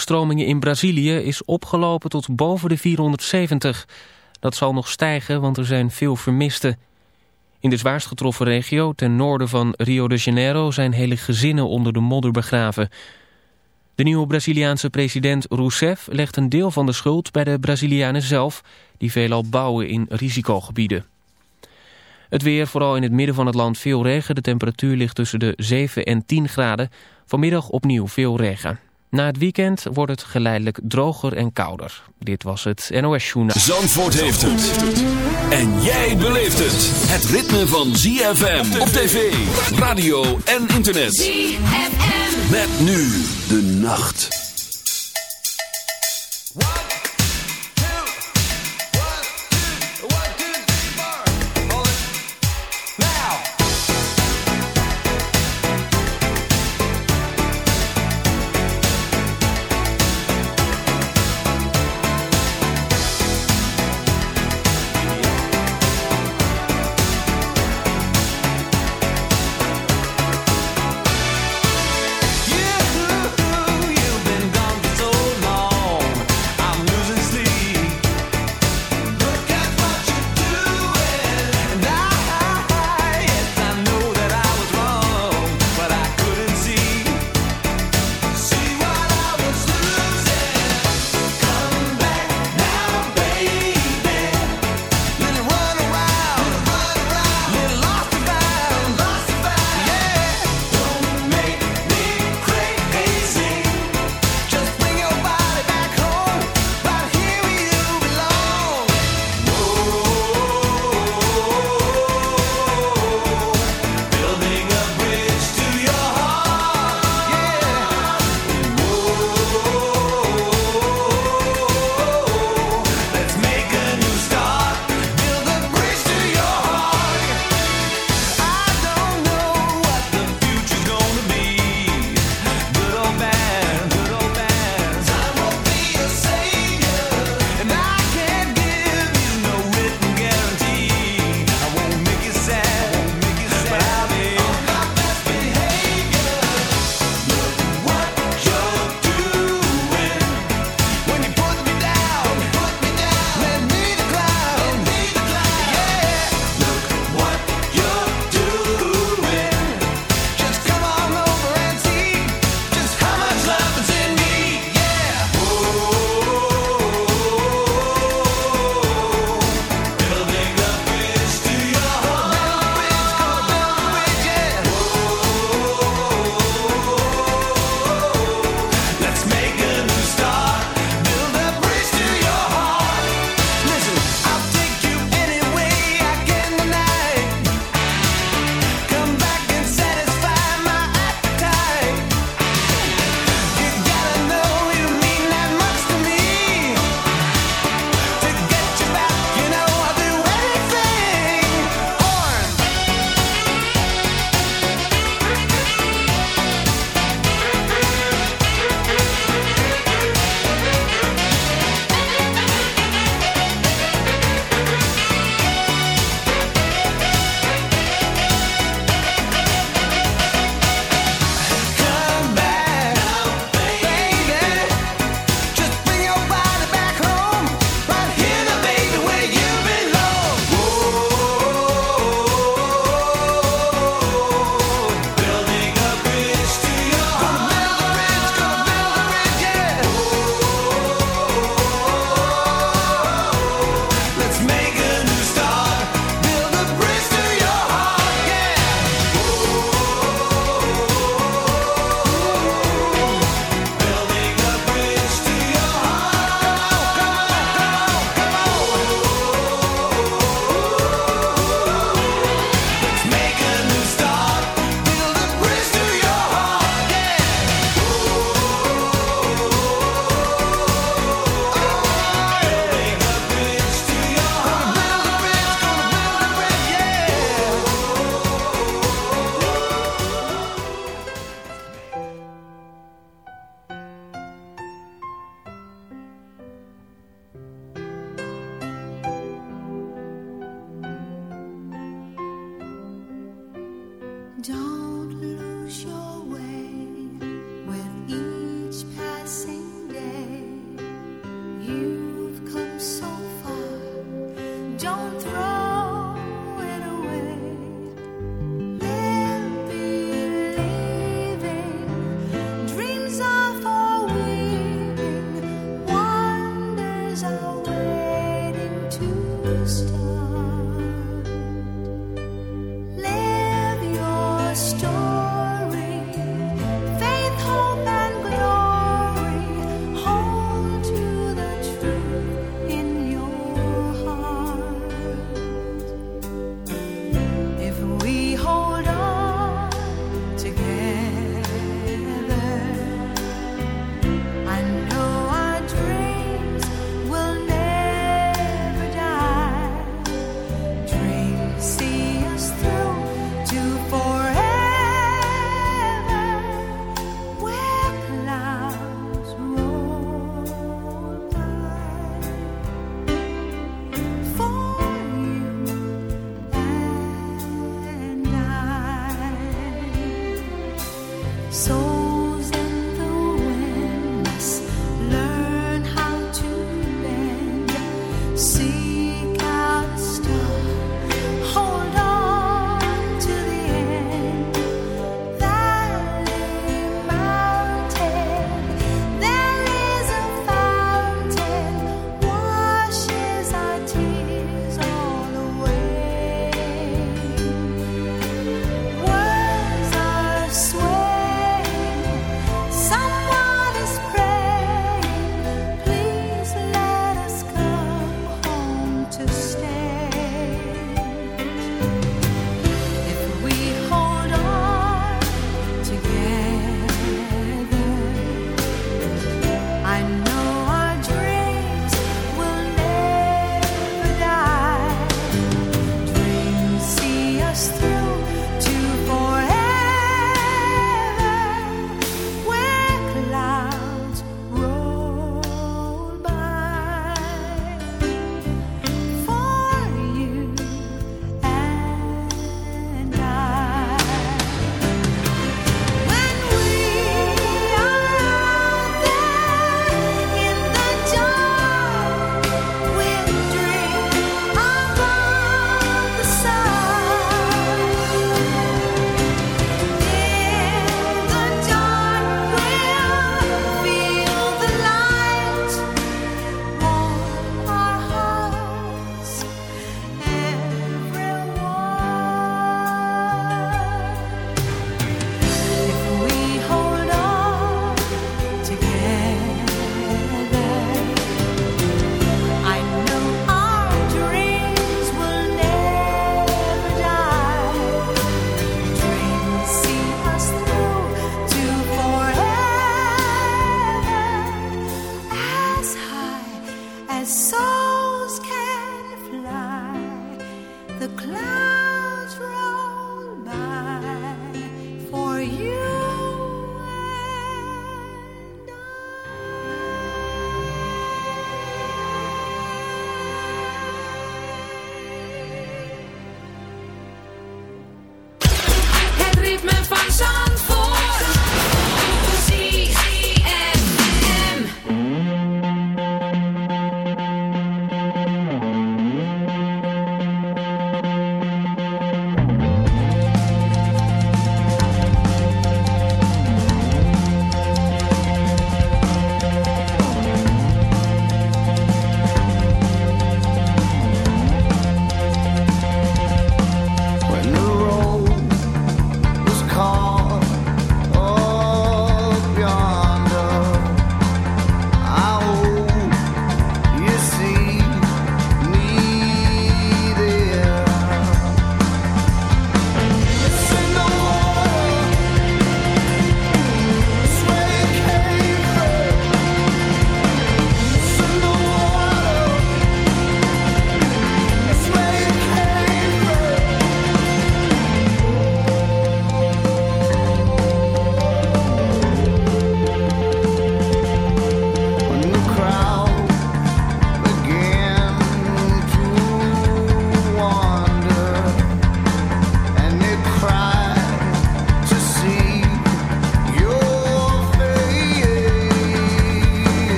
overstromingen in Brazilië is opgelopen tot boven de 470. Dat zal nog stijgen, want er zijn veel vermisten. In de zwaarst getroffen regio, ten noorden van Rio de Janeiro... zijn hele gezinnen onder de modder begraven. De nieuwe Braziliaanse president Rousseff legt een deel van de schuld... bij de Brazilianen zelf, die veelal bouwen in risicogebieden. Het weer, vooral in het midden van het land veel regen. De temperatuur ligt tussen de 7 en 10 graden. Vanmiddag opnieuw veel regen. Na het weekend wordt het geleidelijk droger en kouder. Dit was het NOS Journaal. Zandvoort heeft het. En jij beleeft het. Het ritme van ZFM op tv, radio en internet. ZFM. Met nu de nacht.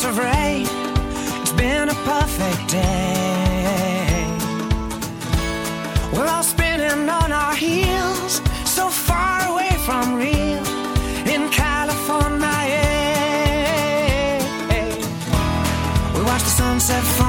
kiss of rain. It's been a perfect day. We're all spinning on our heels, so far away from real in California. We watch the sunset.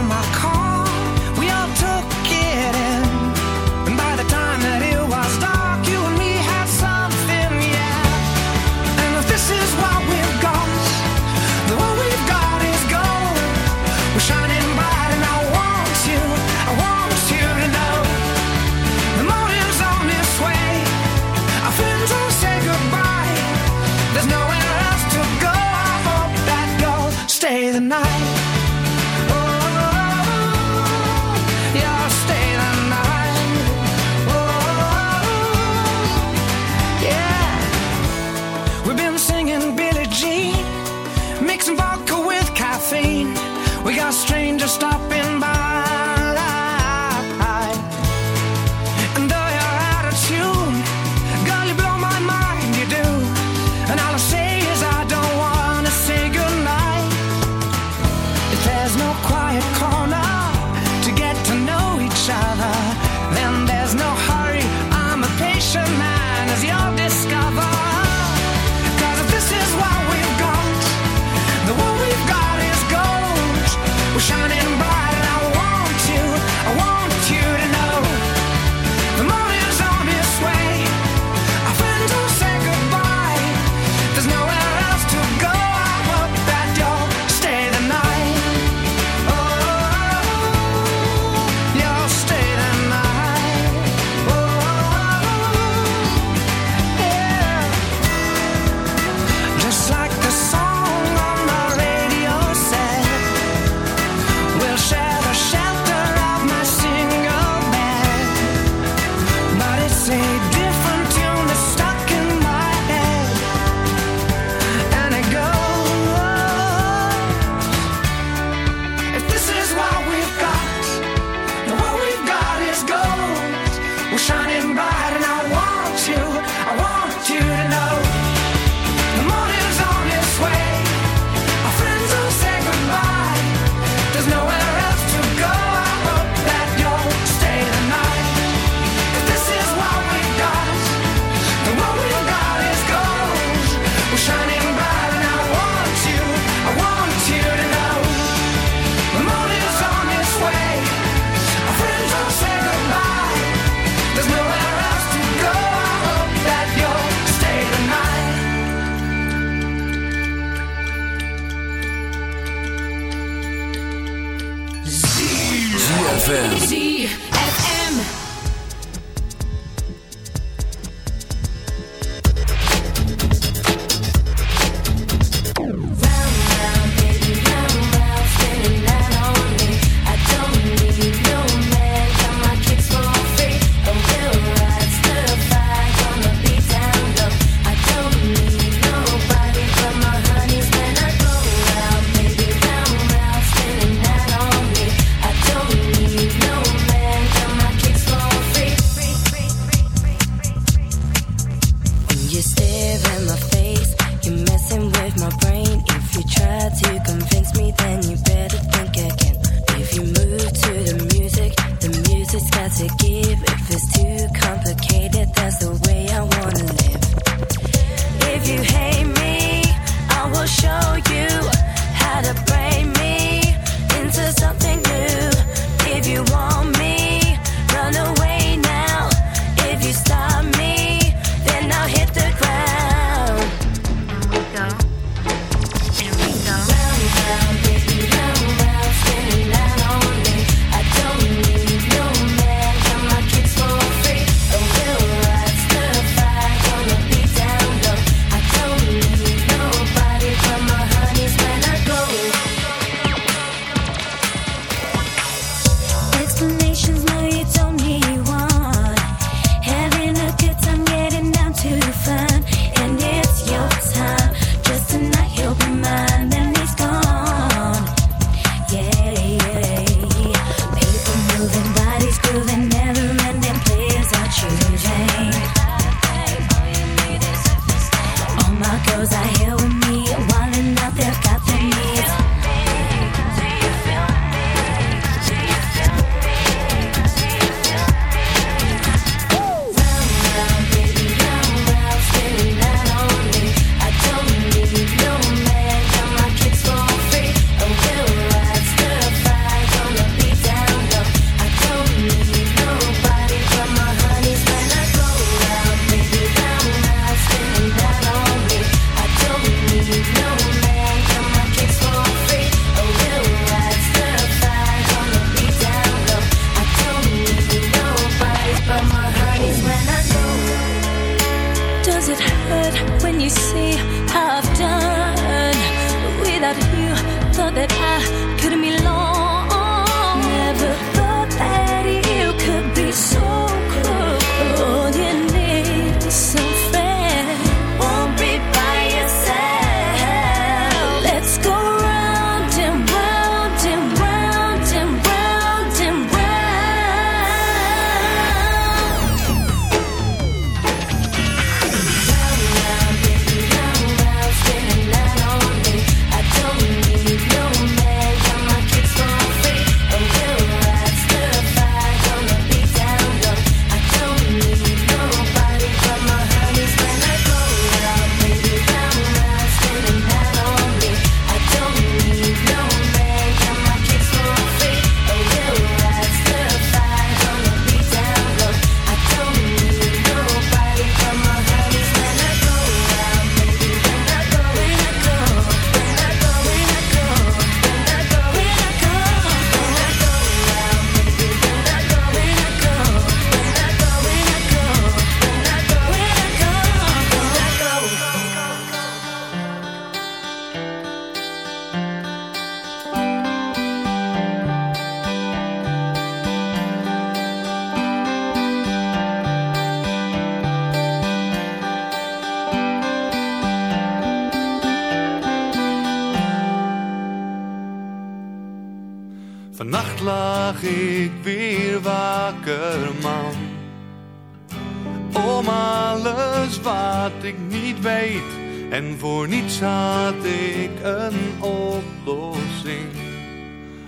wat ik niet weet. En voor niets had ik een oplossing.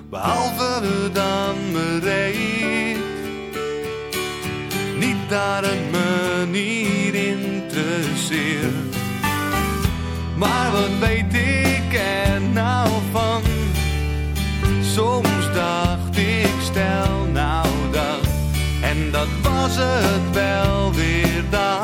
Behalve dan bereid. Niet daar een te zeer. Maar wat weet ik er nou van? Soms dacht ik, stel nou dat. En dat was het wel weer daar.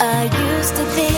I used to think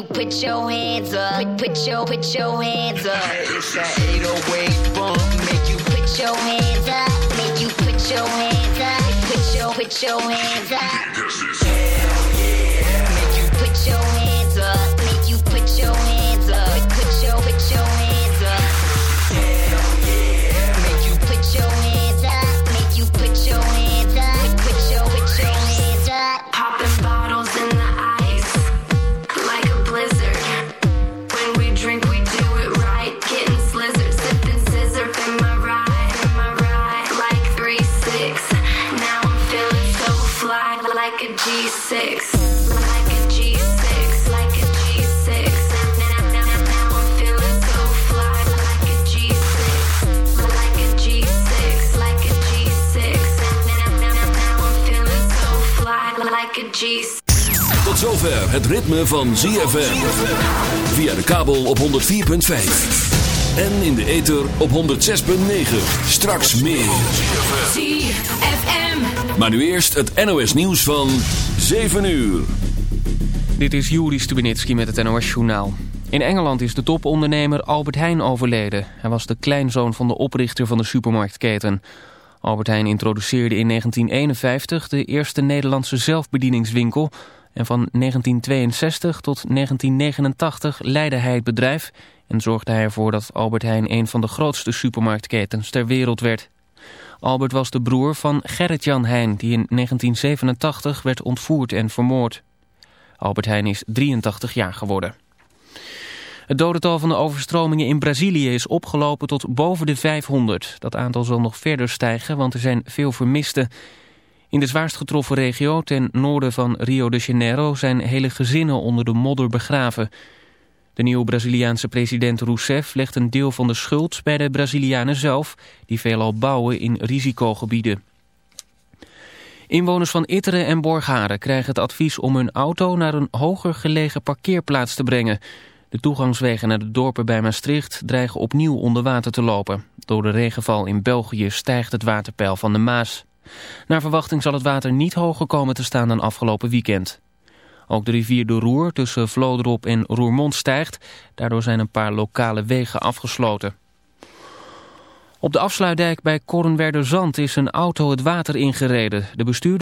You put your hands up. Put, put your, put your hands up. It's that 808 bump, make you Put your hands up, make you put your hands up. Put your, put your hands up. Het ritme van ZFM. Via de kabel op 104.5. En in de ether op 106.9. Straks meer. ZFM. Maar nu eerst het NOS nieuws van 7 uur. Dit is Juri Stubenitski met het NOS-journaal. In Engeland is de topondernemer Albert Heijn overleden. Hij was de kleinzoon van de oprichter van de supermarktketen. Albert Heijn introduceerde in 1951 de eerste Nederlandse zelfbedieningswinkel... en van 1962 tot 1989 leidde hij het bedrijf... en zorgde hij ervoor dat Albert Heijn een van de grootste supermarktketens ter wereld werd. Albert was de broer van Gerrit-Jan Heijn... die in 1987 werd ontvoerd en vermoord. Albert Heijn is 83 jaar geworden. Het dodental van de overstromingen in Brazilië is opgelopen tot boven de 500. Dat aantal zal nog verder stijgen, want er zijn veel vermisten. In de zwaarst getroffen regio ten noorden van Rio de Janeiro zijn hele gezinnen onder de modder begraven. De nieuwe Braziliaanse president Rousseff legt een deel van de schuld bij de Brazilianen zelf, die veelal bouwen in risicogebieden. Inwoners van Itteren en Borgharen krijgen het advies om hun auto naar een hoger gelegen parkeerplaats te brengen. De toegangswegen naar de dorpen bij Maastricht dreigen opnieuw onder water te lopen. Door de regenval in België stijgt het waterpeil van de Maas. Naar verwachting zal het water niet hoger komen te staan dan afgelopen weekend. Ook de rivier de Roer tussen Vlodrop en Roermond stijgt. Daardoor zijn een paar lokale wegen afgesloten. Op de afsluitdijk bij Kornwerderzand is een auto het water ingereden. De bestuurder